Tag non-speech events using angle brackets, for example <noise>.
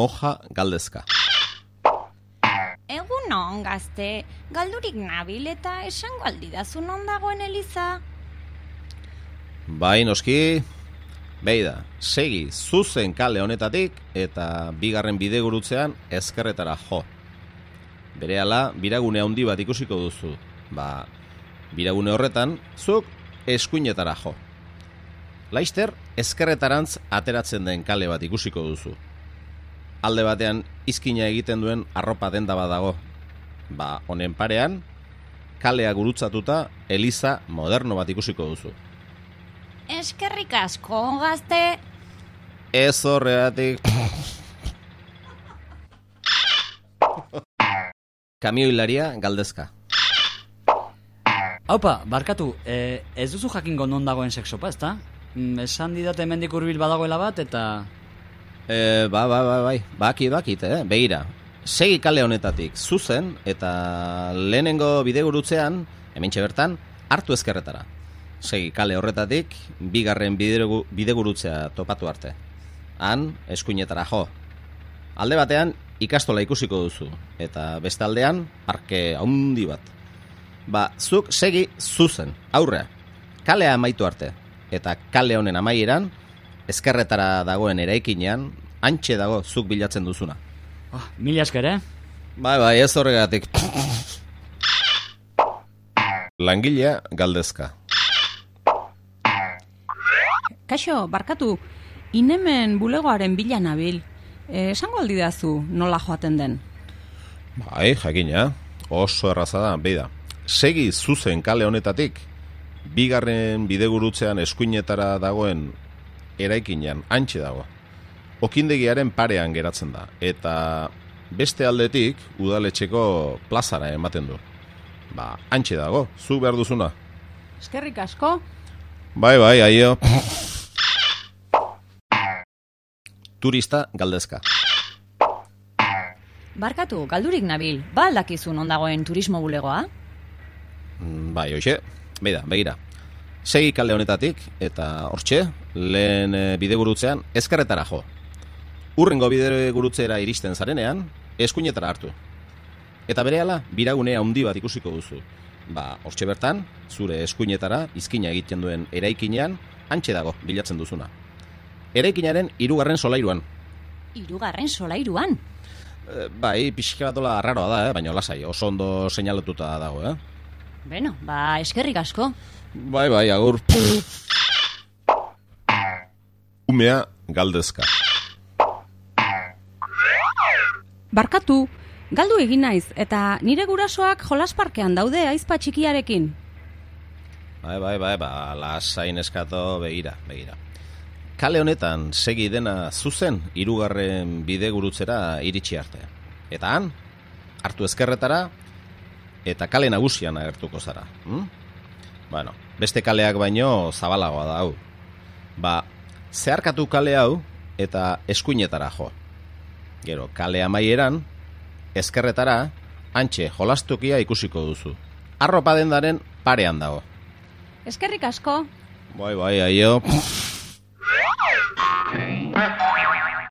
moja galdezka. Egun on, gazte, galdurik nabil eta esango aldidazu non dagoen Eliza? Bai, noski, beida, segi zuzen kale honetatik eta bigarren bidegurutzean ezkerretara jo. Berehala, biragune handi bat ikusiko duzu. Ba, biragune horretan, zuk eskuinetara jo. Laister, ezkerretarantz ateratzen den kale bat ikusiko duzu. Alde batean, izkina egiten duen arropa denda bat dago. Ba, honen parean, kalea gurutzatuta, eliza moderno bat ikusiko duzu. Eskerrik asko, gazte. Ez horregatik... Kamioilaria galdezka. Haupa, barkatu, e, ez duzu jakingo non dagoen sexopa, ezta? Mm, esan didate hemendik hurbil badagoela bat eta... E, ba, ba, ba, bai, baki, bakit, eh? Begira, segi kale honetatik zuzen eta lehenengo bidegurutzean, hemen bertan, hartu ezkerretara. Segi kale horretatik, bigarren bidegu, bidegurutzea topatu arte. Han, eskuinetara jo. Alde batean, ikastola ikusiko duzu, eta beste aldean, parke haundi bat. Ba, zuk segi zuzen, aurrea, kalea amaitu arte, eta kale honen amaieran, ezkerretara dagoen eraikinean, antxe dago zuk bilatzen duzuna. Oh, mila esker, eh? Bai, bai, ez horregatik. Langilea galdezka. Kaixo, barkatu, inemen bulegoaren bila nabil. Esango aldidazu nola joaten den? Bai, jakina, oso erraza da, beida. Segi zuzen kale honetatik, bigarren bidegurutzean eskuinetara dagoen eraikinean, antxe dago. Okindegiaren parean geratzen da, eta beste aldetik udaletxeko plazara ematen du. Ba, antxe dago, zu behar duzuna. Eskerrik asko. Bai, bai, aio. <laughs> Turista galdezka. Barkatu, galdurik nabil, ba aldakizun ondagoen turismo bulegoa? Mm, Bai, hoxe, beida, begira. Segi kale honetatik, eta hortxe, lehen e, bidegurutzean, ezkerretara jo. Urrengo bidegurutzera iristen zarenean, eskuinetara hartu. Eta berehala, biragune handi bat ikusiko duzu. Ba, hortxe bertan, zure eskuinetara, izkina egiten duen eraikinean, antxe dago, bilatzen duzuna. Eraikinaren hirugarren solairuan. Hirugarren solairuan. E, bai, pixka batola arraroa da, eh? baina lasai, oso ondo seinaletuta dago, eh? Beno, ba, eskerrik asko. Bai, bai, agur. Umea galdezka. Barkatu, galdu egin naiz, eta nire gurasoak jolasparkean daude aizpa txikiarekin. Bai, bai, bai, ba, lasain eskato begira, begira. Kale honetan segi dena zuzen hirugarren bidegurutzera iritsi arte. Eta han, hartu ezkerretara, eta kale nagusian agertuko zara. Hm? Bueno, beste kaleak baino zabalagoa da hau. Ba, zeharkatu kale hau eta eskuinetara jo. Gero, kale amaieran, ezkerretara, antxe jolastukia ikusiko duzu. Arropa dendaren parean dago. Eskerrik asko. Bai, bai, aio. <laughs>